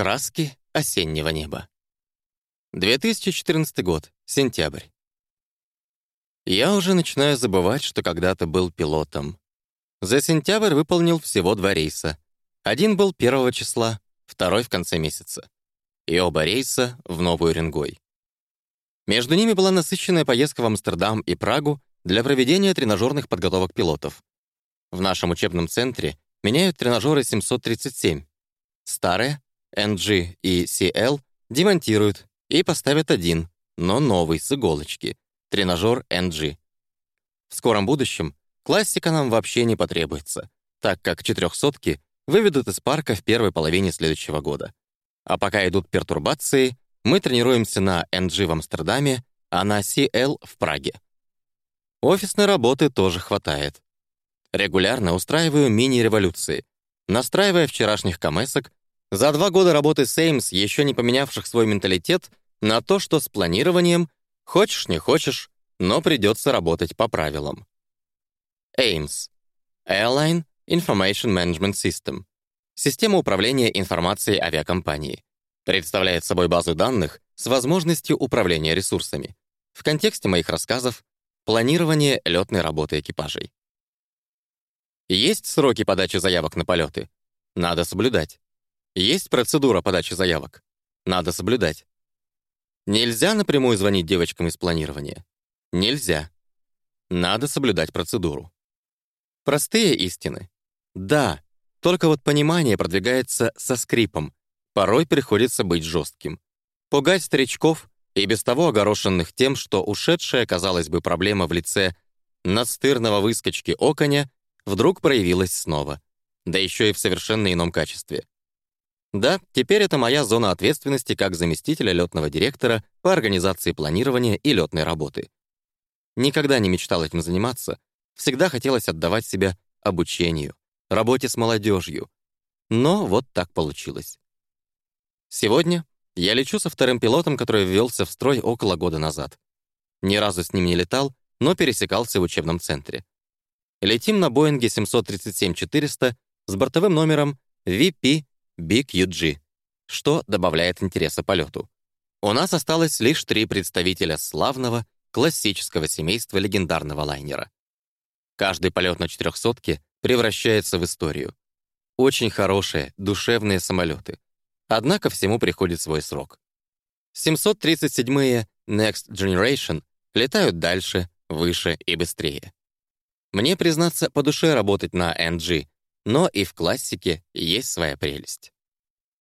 Краски осеннего неба. 2014 год, сентябрь. Я уже начинаю забывать, что когда-то был пилотом. За сентябрь выполнил всего два рейса. Один был первого числа, второй в конце месяца. И оба рейса в Новую Ренгой. Между ними была насыщенная поездка в Амстердам и Прагу для проведения тренажерных подготовок пилотов. В нашем учебном центре меняют тренажеры 737. Старые, NG и CL, демонтируют и поставят один, но новый, с иголочки, тренажер NG. В скором будущем классика нам вообще не потребуется, так как четырехсотки выведут из парка в первой половине следующего года. А пока идут пертурбации, мы тренируемся на NG в Амстердаме, а на CL в Праге. Офисной работы тоже хватает. Регулярно устраиваю мини-революции, настраивая вчерашних комесок, за два года работы с Эймс, еще не поменявших свой менталитет, на то, что с планированием, хочешь не хочешь, но придется работать по правилам. Эймс — Airline Information Management System — система управления информацией авиакомпании. Представляет собой базу данных с возможностью управления ресурсами. В контексте моих рассказов — планирование летной работы экипажей. Есть сроки подачи заявок на полеты? Надо соблюдать. Есть процедура подачи заявок? Надо соблюдать. Нельзя напрямую звонить девочкам из планирования? Нельзя. Надо соблюдать процедуру. Простые истины? Да, только вот понимание продвигается со скрипом. Порой приходится быть жестким. Пугать старичков и без того огорошенных тем, что ушедшая, казалось бы, проблема в лице настырного выскочки оконя вдруг проявилась снова, да еще и в совершенно ином качестве. Да, теперь это моя зона ответственности как заместителя летного директора по организации планирования и летной работы. Никогда не мечтал этим заниматься, всегда хотелось отдавать себя обучению, работе с молодежью. Но вот так получилось. Сегодня я лечу со вторым пилотом, который ввелся в строй около года назад. Ни разу с ним не летал, но пересекался в учебном центре. Летим на Боинге 737-400 с бортовым номером VP BQG, что добавляет интереса полету. У нас осталось лишь три представителя славного, классического семейства легендарного лайнера. Каждый полет на четырехсотке превращается в историю. Очень хорошие, душевные самолеты. Однако всему приходит свой срок. 737-е Next Generation летают дальше, выше и быстрее. Мне, признаться, по душе работать на NG, но и в классике есть своя прелесть.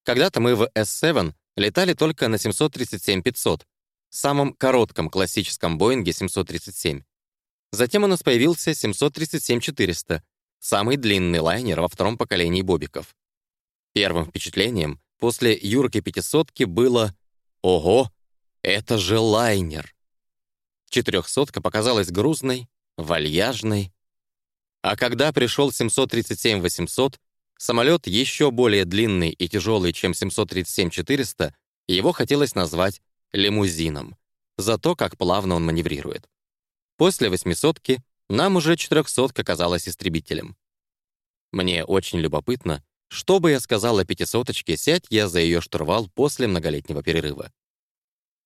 Когда-то мы в S7 летали только на 737-500, самом коротком классическом Боинге 737. Затем у нас появился 737-400, самый длинный лайнер во втором поколении бобиков. Первым впечатлением после Юрки 500 было «Ого, это же лайнер!» Четырехсотка показалась грузной, вальяжной, а когда пришел 737-800, самолет еще более длинный и тяжелый, чем 737-400, его хотелось назвать лимузином, за то, как плавно он маневрирует. После «восьмисотки» нам уже «четырехсотка» казалась истребителем. Мне очень любопытно, что бы я сказал о пятисоточке, сядь я за ее штурвал после многолетнего перерыва.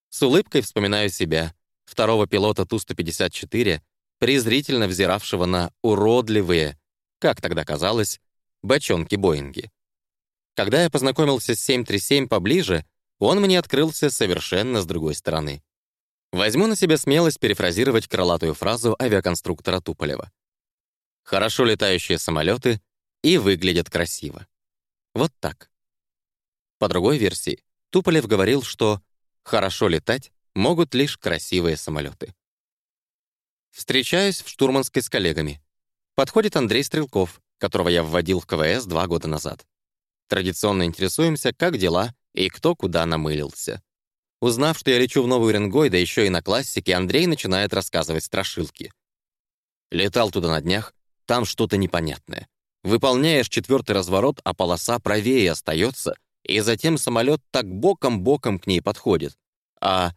С улыбкой вспоминаю себя, второго пилота Ту-154, презрительно взиравшего на уродливые, как тогда казалось, бочонки-боинги. Когда я познакомился с 737 поближе, он мне открылся совершенно с другой стороны. Возьму на себя смелость перефразировать крылатую фразу авиаконструктора Туполева. «Хорошо летающие самолеты и выглядят красиво». Вот так. По другой версии, Туполев говорил, что «хорошо летать могут лишь красивые самолеты». Встречаюсь в штурманской с коллегами. Подходит Андрей Стрелков, которого я вводил в КВС два года назад. Традиционно интересуемся, как дела и кто куда намылился. Узнав, что я лечу в Новый Уренгой, да еще и на классике, Андрей начинает рассказывать страшилки. Летал туда на днях, там что-то непонятное. Выполняешь четвертый разворот, а полоса правее остается, и затем самолет так боком-боком к ней подходит. А,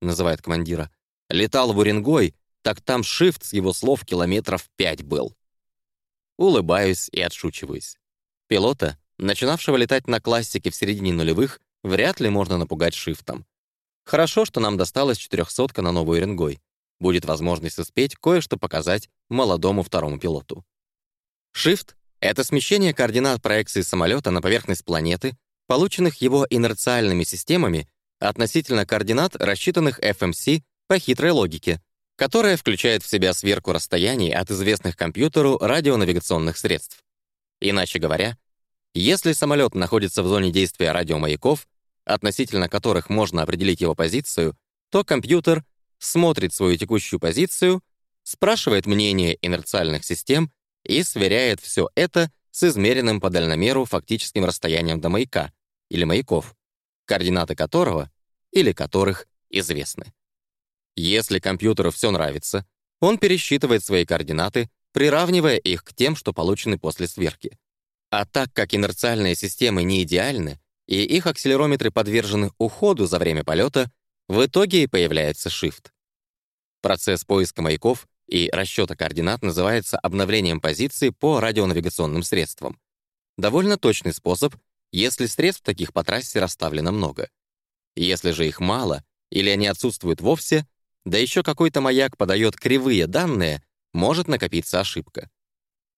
называет командира, летал в Уренгой, так там шифт с его слов километров пять был. Улыбаюсь и отшучиваюсь. Пилота начинавшего летать на классике в середине нулевых, вряд ли можно напугать шифтом. Хорошо, что нам досталась четырехсотка на новую Ренгой. Будет возможность успеть кое-что показать молодому второму пилоту. Shift — это смещение координат проекции самолета на поверхность планеты, полученных его инерциальными системами относительно координат, рассчитанных FMC по хитрой логике, которая включает в себя сверку расстояний от известных компьютеру радионавигационных средств. Иначе говоря, если самолет находится в зоне действия радиомаяков, относительно которых можно определить его позицию, то компьютер смотрит свою текущую позицию, спрашивает мнение инерциальных систем и сверяет все это с измеренным по дальномеру фактическим расстоянием до маяка или маяков, координаты которого или которых известны. Если компьютеру все нравится, он пересчитывает свои координаты, приравнивая их к тем, что получены после сверки. А так как инерциальные системы не идеальны, и их акселерометры подвержены уходу за время полета, в итоге и появляется shift. Процесс поиска маяков и расчета координат называется обновлением позиции по радионавигационным средствам. Довольно точный способ, если средств таких по трассе расставлено много. Если же их мало или они отсутствуют вовсе, да еще какой-то маяк подает кривые данные, может накопиться ошибка.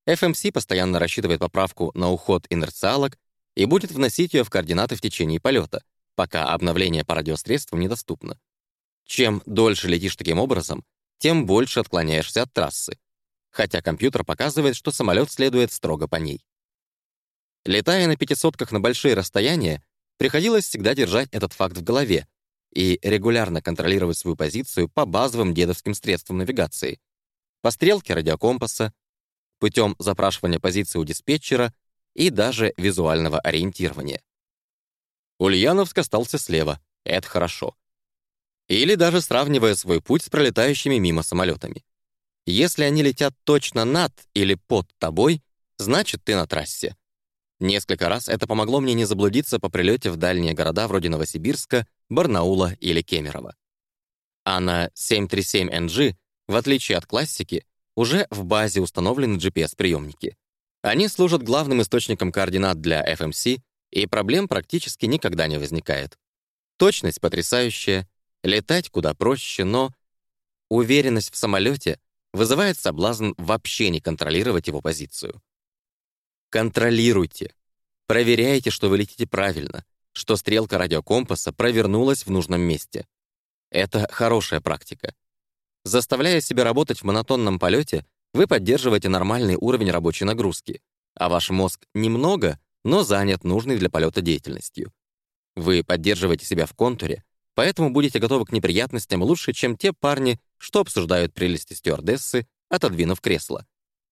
FMC постоянно рассчитывает поправку на уход инерциалок и будет вносить ее в координаты в течение полета, пока обновление по радиосредствам недоступно. Чем дольше летишь таким образом, тем больше отклоняешься от трассы, хотя компьютер показывает, что самолет следует строго по ней. Летая на пятисотках на большие расстояния, приходилось всегда держать этот факт в голове и регулярно контролировать свою позицию по базовым дедовским средствам навигации, по стрелке радиокомпаса, путем запрашивания позиции у диспетчера и даже визуального ориентирования. Ульяновск остался слева, это хорошо. Или даже сравнивая свой путь с пролетающими мимо самолетами. Если они летят точно над или под тобой, значит, ты на трассе. Несколько раз это помогло мне не заблудиться по прилете в дальние города вроде Новосибирска, Барнаула или Кемерово. А на 737NG, в отличие от классики, уже в базе установлены GPS-приемники. Они служат главным источником координат для FMC, и проблем практически никогда не возникает. Точность потрясающая, летать куда проще, но уверенность в самолете вызывает соблазн вообще не контролировать его позицию. Контролируйте. Проверяйте, что вы летите правильно, что стрелка радиокомпаса провернулась в нужном месте. Это хорошая практика. Заставляя себя работать в монотонном полете, вы поддерживаете нормальный уровень рабочей нагрузки, а ваш мозг немного, но занят нужной для полета деятельностью. Вы поддерживаете себя в контуре, поэтому будете готовы к неприятностям лучше, чем те парни, что обсуждают прелести стюардессы, отодвинув кресло.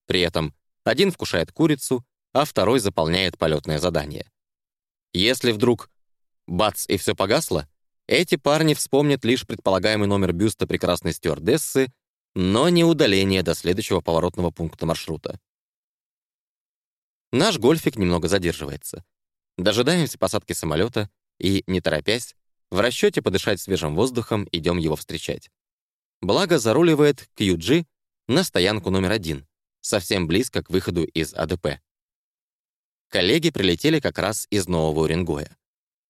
При этом один вкушает курицу, а второй заполняет полетное задание. Если вдруг бац и все погасло, эти парни вспомнят лишь предполагаемый номер бюста прекрасной стюардессы но не удаление до следующего поворотного пункта маршрута. Наш гольфик немного задерживается. Дожидаемся посадки самолета и, не торопясь, в расчете подышать свежим воздухом идем его встречать. Благо заруливает QG на стоянку номер один, совсем близко к выходу из АДП. Коллеги прилетели как раз из Нового Уренгоя.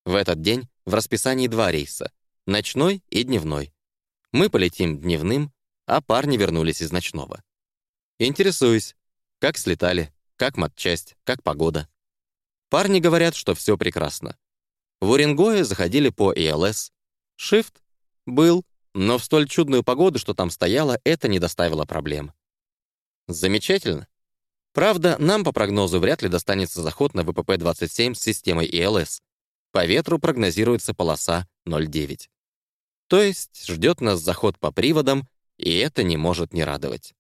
В этот день в расписании два рейса — ночной и дневной. Мы полетим дневным, а парни вернулись из ночного. Интересуюсь, как слетали, как матчасть, как погода. Парни говорят, что все прекрасно. В Уренгое заходили по ИЛС. Шифт был, но в столь чудную погоду, что там стояло, это не доставило проблем. Замечательно. Правда, нам по прогнозу вряд ли достанется заход на ВПП-27 с системой ИЛС. По ветру прогнозируется полоса 0,9. То есть ждет нас заход по приводам и это не может не радовать.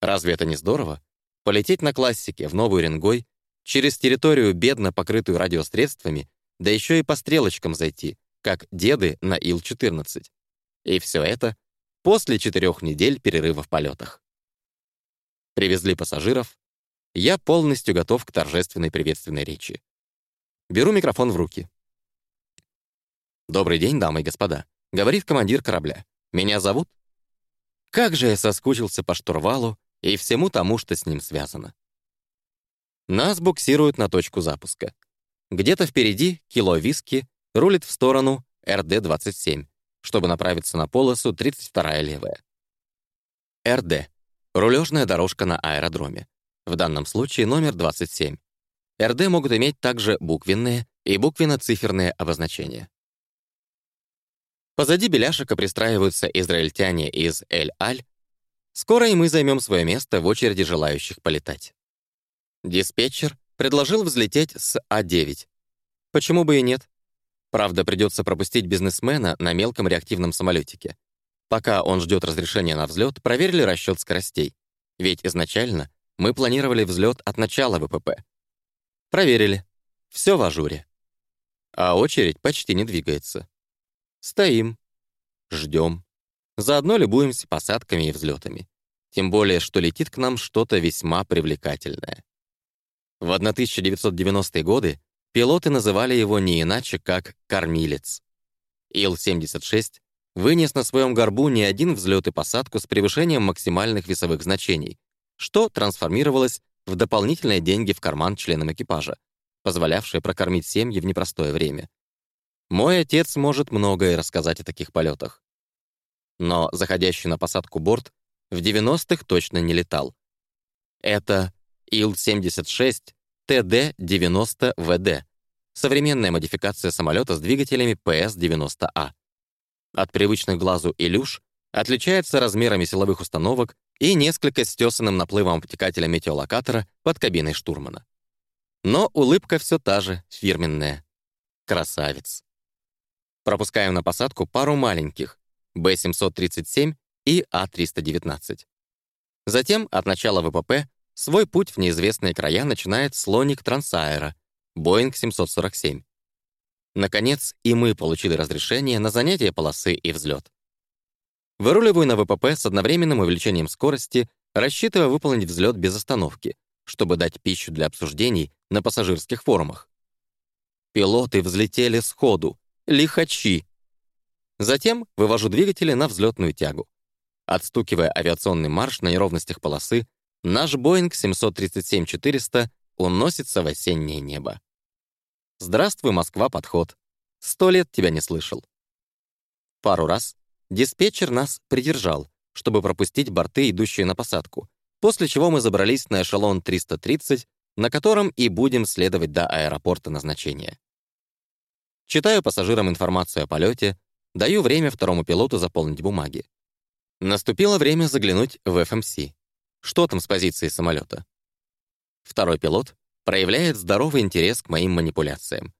Разве это не здорово? Полететь на классике в Новую Ренгой, через территорию, бедно покрытую радиосредствами, да еще и по стрелочкам зайти, как деды на Ил-14. И все это после четырех недель перерыва в полетах. Привезли пассажиров. Я полностью готов к торжественной приветственной речи. Беру микрофон в руки. «Добрый день, дамы и господа», — говорит командир корабля. «Меня зовут как же я соскучился по штурвалу и всему тому, что с ним связано. Нас буксируют на точку запуска. Где-то впереди кило виски рулит в сторону РД-27, чтобы направиться на полосу 32-я левая. РД — рулежная дорожка на аэродроме. В данном случае номер 27. РД могут иметь также буквенные и буквенно-циферные обозначения. Позади Беляшика пристраиваются израильтяне из Эль-Аль. Скоро и мы займем свое место в очереди желающих полетать. Диспетчер предложил взлететь с А-9. Почему бы и нет? Правда, придется пропустить бизнесмена на мелком реактивном самолетике. Пока он ждет разрешения на взлет, проверили расчет скоростей. Ведь изначально мы планировали взлет от начала ВПП. Проверили. Все в ажуре. А очередь почти не двигается. Стоим. Ждем. Заодно любуемся посадками и взлетами. Тем более, что летит к нам что-то весьма привлекательное. В 1990-е годы пилоты называли его не иначе, как «кормилец». Ил-76 вынес на своем горбу не один взлет и посадку с превышением максимальных весовых значений, что трансформировалось в дополнительные деньги в карман членам экипажа, позволявшие прокормить семьи в непростое время. Мой отец может многое рассказать о таких полетах. Но заходящий на посадку борт в 90-х точно не летал. Это Ил-76 ТД-90ВД, современная модификация самолета с двигателями ПС-90А. От привычных глазу «Илюш» отличается размерами силовых установок и несколько стесанным наплывом обтекателя метеолокатора под кабиной штурмана. Но улыбка все та же, фирменная. Красавец. Пропускаем на посадку пару маленьких Б-737 и А-319. Затем от начала ВПП Свой путь в неизвестные края начинает слоник Трансаэра, Боинг 747. Наконец, и мы получили разрешение на занятие полосы и взлет. Выруливаю на ВПП с одновременным увеличением скорости, рассчитывая выполнить взлет без остановки, чтобы дать пищу для обсуждений на пассажирских форумах. Пилоты взлетели сходу. Лихачи. Затем вывожу двигатели на взлетную тягу. Отстукивая авиационный марш на неровностях полосы, Наш Боинг 737-400 уносится в осеннее небо. Здравствуй, Москва, подход. Сто лет тебя не слышал. Пару раз диспетчер нас придержал, чтобы пропустить борты, идущие на посадку, после чего мы забрались на эшелон 330, на котором и будем следовать до аэропорта назначения. Читаю пассажирам информацию о полете, даю время второму пилоту заполнить бумаги. Наступило время заглянуть в ФМС. Что там с позиции самолета? Второй пилот проявляет здоровый интерес к моим манипуляциям.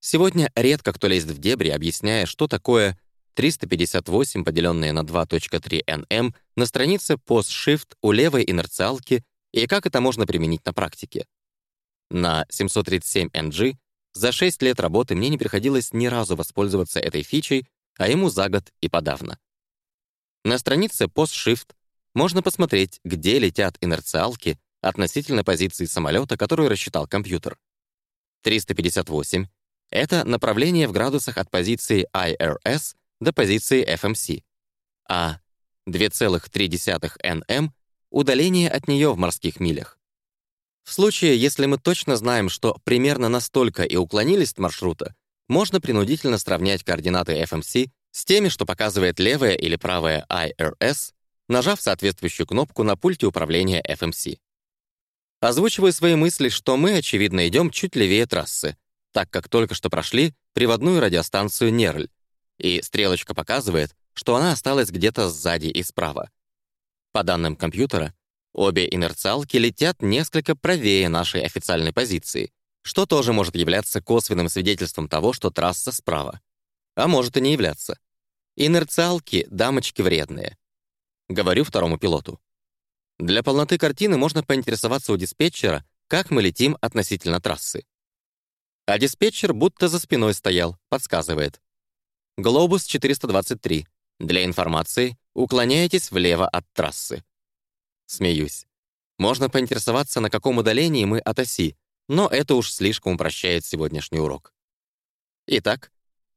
Сегодня редко кто лезет в дебри, объясняя, что такое 358, поделенное на 2.3 nm, на странице Post-Shift у левой инерциалки и как это можно применить на практике. На 737NG за 6 лет работы мне не приходилось ни разу воспользоваться этой фичей, а ему за год и подавно. На странице Post-Shift можно посмотреть, где летят инерциалки относительно позиции самолета, которую рассчитал компьютер. 358 — это направление в градусах от позиции IRS до позиции FMC, а 2,3 nm — удаление от нее в морских милях. В случае, если мы точно знаем, что примерно настолько и уклонились от маршрута, можно принудительно сравнять координаты FMC с теми, что показывает левая или правая IRS нажав соответствующую кнопку на пульте управления FMC. Озвучиваю свои мысли, что мы, очевидно, идем чуть левее трассы, так как только что прошли приводную радиостанцию Нерль, и стрелочка показывает, что она осталась где-то сзади и справа. По данным компьютера, обе инерциалки летят несколько правее нашей официальной позиции, что тоже может являться косвенным свидетельством того, что трасса справа. А может и не являться. Инерциалки — дамочки вредные. Говорю второму пилоту. Для полноты картины можно поинтересоваться у диспетчера, как мы летим относительно трассы. А диспетчер будто за спиной стоял, подсказывает. Глобус 423. Для информации уклоняетесь влево от трассы. Смеюсь. Можно поинтересоваться, на каком удалении мы от оси, но это уж слишком упрощает сегодняшний урок. Итак,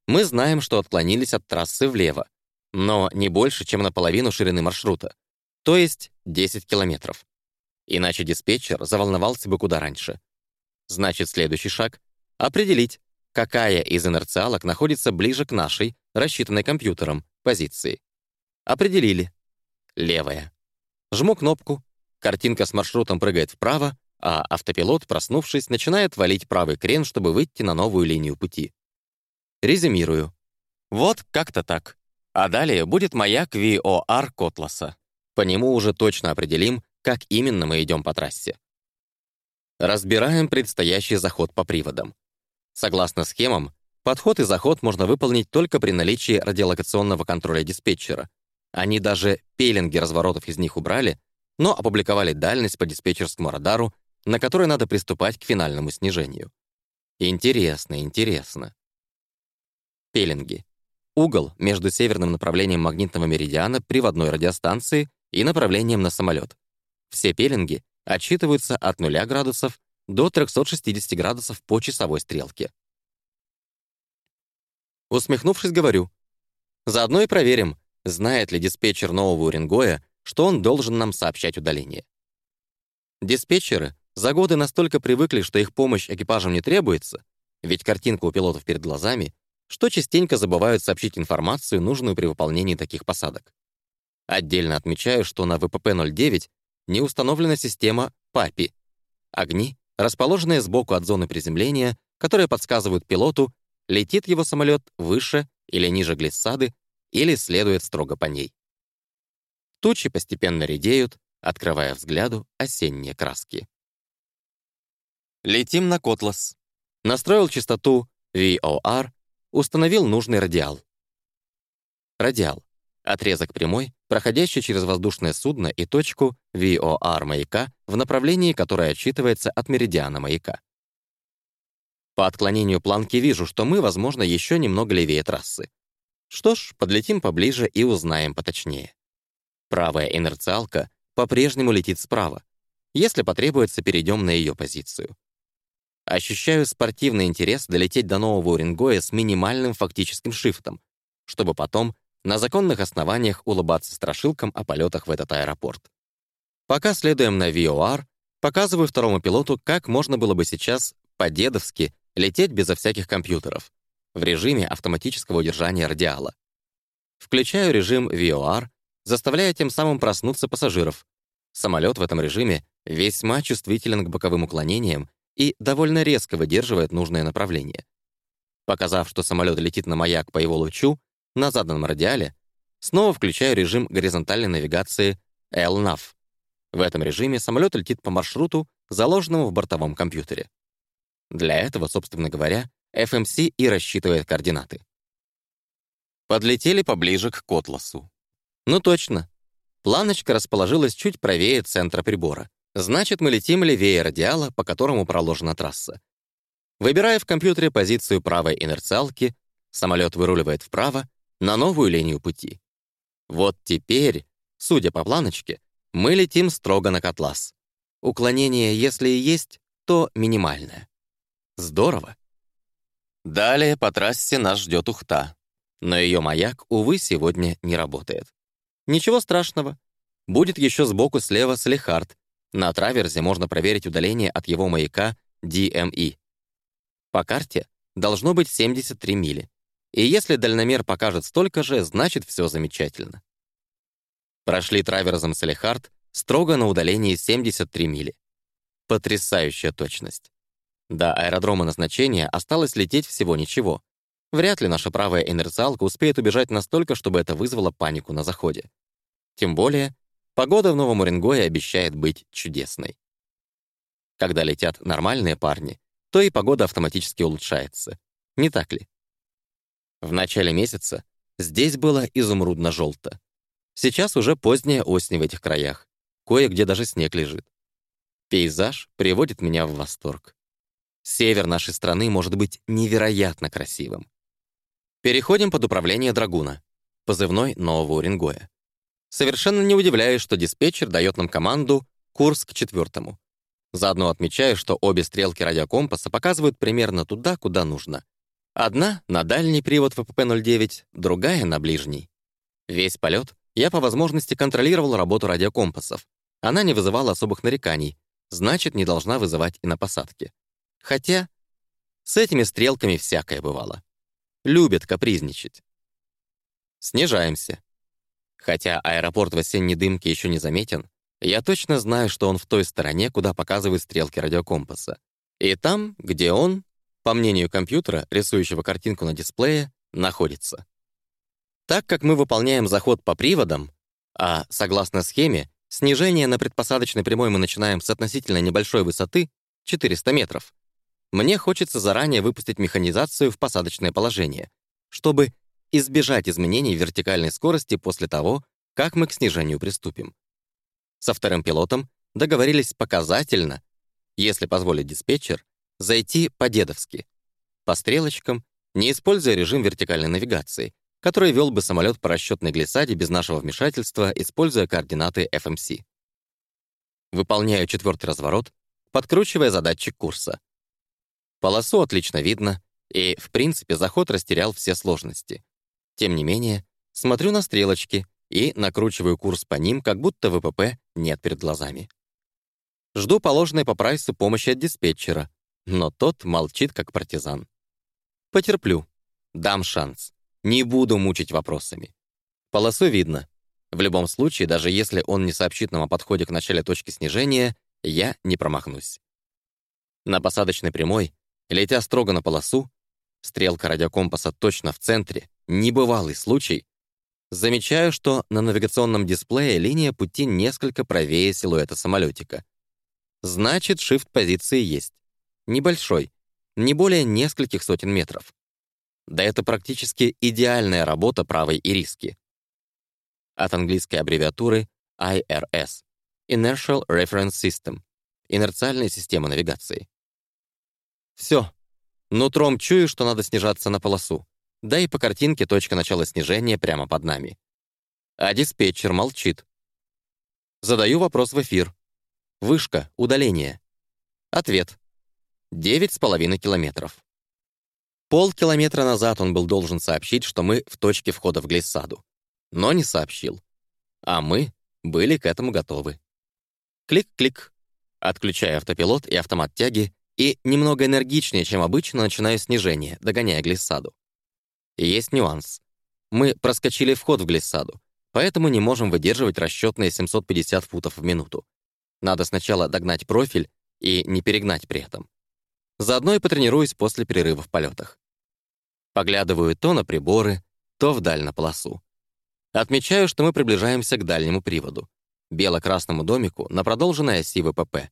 мы знаем, что отклонились от трассы влево, но не больше, чем наполовину ширины маршрута, то есть 10 километров. Иначе диспетчер заволновался бы куда раньше, Значит, следующий шаг — определить, какая из инерциалок находится ближе к нашей, рассчитанной компьютером, позиции. Определили. Левая. Жму кнопку, картинка с маршрутом прыгает вправо, а автопилот, проснувшись, начинает валить правый крен, чтобы выйти на новую линию пути. Резюмирую. Вот как-то так. А далее будет маяк VOR Котласа. По нему уже точно определим, как именно мы идем по трассе. Разбираем предстоящий заход по приводам. Согласно схемам, подход и заход можно выполнить только при наличии радиолокационного контроля диспетчера. Они даже пеленги разворотов из них убрали, но опубликовали дальность по диспетчерскому радару, на которой надо приступать к финальному снижению. Интересно, интересно. Пеленги. Угол между северным направлением магнитного меридиана приводной радиостанции и направлением на самолет. Все пеленги отсчитываются от 0 градусов до 360 градусов по часовой стрелке. Усмехнувшись, говорю. Заодно и проверим, знает ли диспетчер нового Уренгоя, что он должен нам сообщать удаление. Диспетчеры за годы настолько привыкли, что их помощь экипажам не требуется, ведь картинка у пилотов перед глазами, что частенько забывают сообщить информацию, нужную при выполнении таких посадок. Отдельно отмечаю, что на ВПП-09 не установлена система ПАПИ — огни, расположенные сбоку от зоны приземления, которые подсказывают пилоту, летит его самолет выше или ниже глиссады или следует строго по ней. Тучи постепенно редеют, открывая взгляду осенние краски. Летим на Котлас. Настроил частоту VOR, установил нужный радиал. Радиал — отрезок прямой, проходящий через воздушное судно и точку VOR маяка в направлении, которое отсчитывается от меридиана маяка. По отклонению планки вижу, что мы, возможно, еще немного левее трассы. Что ж, подлетим поближе и узнаем поточнее. Правая инерциалка по-прежнему летит справа. Если потребуется, перейдем на ее позицию. Ощущаю спортивный интерес долететь до нового Уренгоя с минимальным фактическим шифтом, чтобы потом на законных основаниях улыбаться страшилкам о полетах в этот аэропорт. Пока следуем на VOR, показываю второму пилоту, как можно было бы сейчас по-дедовски лететь безо всяких компьютеров, в режиме автоматического удержания радиала. Включаю режим VOR, заставляя тем самым проснуться пассажиров. Самолет в этом режиме весьма чувствителен к боковым уклонениям и довольно резко выдерживает нужное направление. Показав, что самолет летит на маяк по его лучу, на заданном радиале, снова включаю режим горизонтальной навигации LNAV. В этом режиме самолет летит по маршруту, заложенному в бортовом компьютере. Для этого, собственно говоря, FMC и рассчитывает координаты. Подлетели поближе к Котласу. Ну точно. Планочка расположилась чуть правее центра прибора. Значит, мы летим левее радиала, по которому проложена трасса. Выбирая в компьютере позицию правой инерциалки, самолет выруливает вправо на новую линию пути. Вот теперь, судя по планочке, мы летим строго на Котлас. Уклонение, если и есть, то минимальное. Здорово. Далее по трассе нас ждет Ухта. Но ее маяк, увы, сегодня не работает. Ничего страшного. Будет еще сбоку слева Салихард. На траверзе можно проверить удаление от его маяка DME. По карте должно быть 73 мили. И если дальномер покажет столько же, значит, все замечательно. Прошли траверзом Салихард строго на удалении 73 мили. Потрясающая точность. До аэродрома назначения осталось лететь всего ничего. Вряд ли наша правая инерциалка успеет убежать настолько, чтобы это вызвало панику на заходе. Тем более, погода в Новом Уренгое обещает быть чудесной. Когда летят нормальные парни, то и погода автоматически улучшается. Не так ли? В начале месяца здесь было изумрудно-желто. Сейчас уже поздняя осень в этих краях. Кое-где даже снег лежит. Пейзаж приводит меня в восторг. Север нашей страны может быть невероятно красивым. Переходим под управление Драгуна, позывной Нового Уренгоя. Совершенно не удивляюсь, что диспетчер дает нам команду «Курс к четвертому». Заодно отмечаю, что обе стрелки радиокомпаса показывают примерно туда, куда нужно. Одна — на дальний привод ВПП-09, другая — на ближний. Весь полет я по возможности контролировал работу радиокомпасов. Она не вызывала особых нареканий, значит, не должна вызывать и на посадке. Хотя с этими стрелками всякое бывало. Любят капризничать. Снижаемся. Хотя аэропорт в осенней дымке еще не заметен, я точно знаю, что он в той стороне, куда показывают стрелки радиокомпаса. И там, где он, по мнению компьютера, рисующего картинку на дисплее, находится. Так как мы выполняем заход по приводам, а, согласно схеме, снижение на предпосадочной прямой мы начинаем с относительно небольшой высоты, 400 метров, мне хочется заранее выпустить механизацию в посадочное положение, чтобы избежать изменений вертикальной скорости после того, как мы к снижению приступим. Со вторым пилотом договорились показательно, если позволит диспетчер, зайти по-дедовски, по стрелочкам, не используя режим вертикальной навигации, который вел бы самолет по расчетной глиссаде без нашего вмешательства, используя координаты FMC. Выполняю четвертый разворот, подкручивая задатчик курса. Полосу отлично видно, и, в принципе, заход растерял все сложности. Тем не менее, смотрю на стрелочки и накручиваю курс по ним, как будто ВПП нет перед глазами. Жду положенной по прайсу помощи от диспетчера, но тот молчит, как партизан. Потерплю. Дам шанс. Не буду мучить вопросами. Полосу видно. В любом случае, даже если он не сообщит нам о подходе к начале точки снижения, я не промахнусь. На посадочной прямой, летя строго на полосу, стрелка радиокомпаса точно в центре, небывалый случай, замечаю, что на навигационном дисплее линия пути несколько правее силуэта самолетика. Значит, шифт позиции есть. Небольшой, не более нескольких сотен метров. Да это практически идеальная работа правой ириски. От английской аббревиатуры IRS — Inertial Reference System — инерциальная система навигации. Все. Нутром чую, что надо снижаться на полосу. Да и по картинке точка начала снижения прямо под нами. А диспетчер молчит. Задаю вопрос в эфир. Вышка, удаление. Ответ. Девять с половиной километров. Полкилометра назад он был должен сообщить, что мы в точке входа в глиссаду. Но не сообщил. А мы были к этому готовы. Клик-клик. Отключаю автопилот и автомат тяги, и немного энергичнее, чем обычно, начинаю снижение, догоняя глиссаду. Есть нюанс. Мы проскочили вход в глиссаду, поэтому не можем выдерживать расчетные 750 футов в минуту. Надо сначала догнать профиль и не перегнать при этом. Заодно и потренируюсь после перерыва в полетах. Поглядываю то на приборы, то вдаль на полосу. Отмечаю, что мы приближаемся к дальнему приводу, бело-красному домику на продолженной оси ВПП.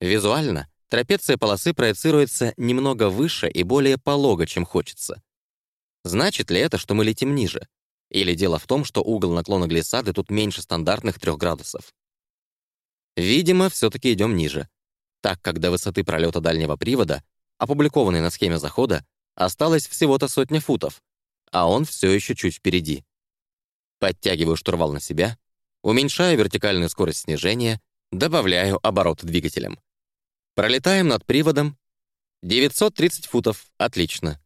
Визуально трапеция полосы проецируется немного выше и более полого, чем хочется. Значит ли это, что мы летим ниже? Или дело в том, что угол наклона глиссады тут меньше стандартных 3 градусов? Видимо, все-таки идем ниже, так как до высоты пролета дальнего привода, опубликованной на схеме захода, осталось всего-то сотня футов, а он все еще чуть впереди. Подтягиваю штурвал на себя, уменьшаю вертикальную скорость снижения, добавляю обороты двигателем. Пролетаем над приводом. 930 футов, отлично.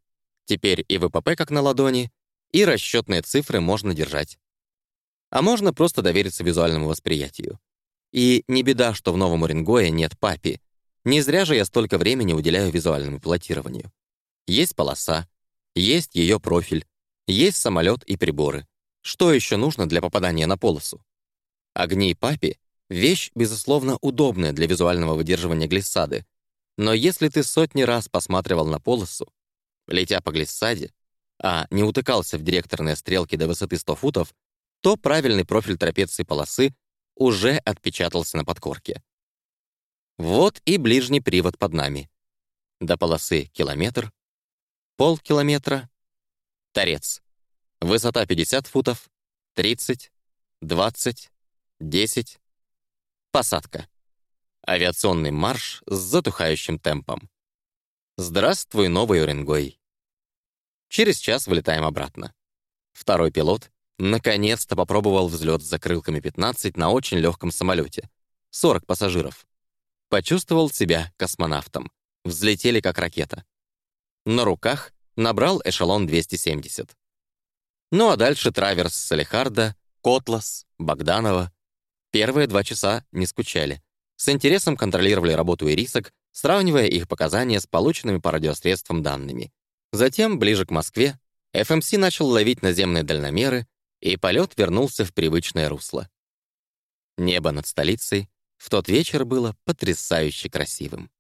Теперь и ВПП как на ладони, и расчетные цифры можно держать. А можно просто довериться визуальному восприятию. И не беда, что в Новом Уренгое нет папи. Не зря же я столько времени уделяю визуальному пилотированию. Есть полоса, есть ее профиль, есть самолет и приборы. Что еще нужно для попадания на полосу? Огни папи — вещь, безусловно, удобная для визуального выдерживания глиссады. Но если ты сотни раз посматривал на полосу, летя по глиссаде, а не утыкался в директорные стрелки до высоты 100 футов, то правильный профиль трапеции полосы уже отпечатался на подкорке. Вот и ближний привод под нами. До полосы километр, полкилометра, торец. Высота 50 футов, 30, 20, 10. Посадка. Авиационный марш с затухающим темпом. Здравствуй, новый Уренгой. Через час вылетаем обратно. Второй пилот наконец-то попробовал взлет с закрылками 15 на очень легком самолете. 40 пассажиров. Почувствовал себя космонавтом. Взлетели как ракета. На руках набрал эшелон 270. Ну а дальше траверс Салихарда, Котлас, Богданова. Первые два часа не скучали. С интересом контролировали работу ирисок, сравнивая их показания с полученными по радиосредствам данными. Затем, ближе к Москве, ФМС начал ловить наземные дальномеры, и полет вернулся в привычное русло. Небо над столицей в тот вечер было потрясающе красивым.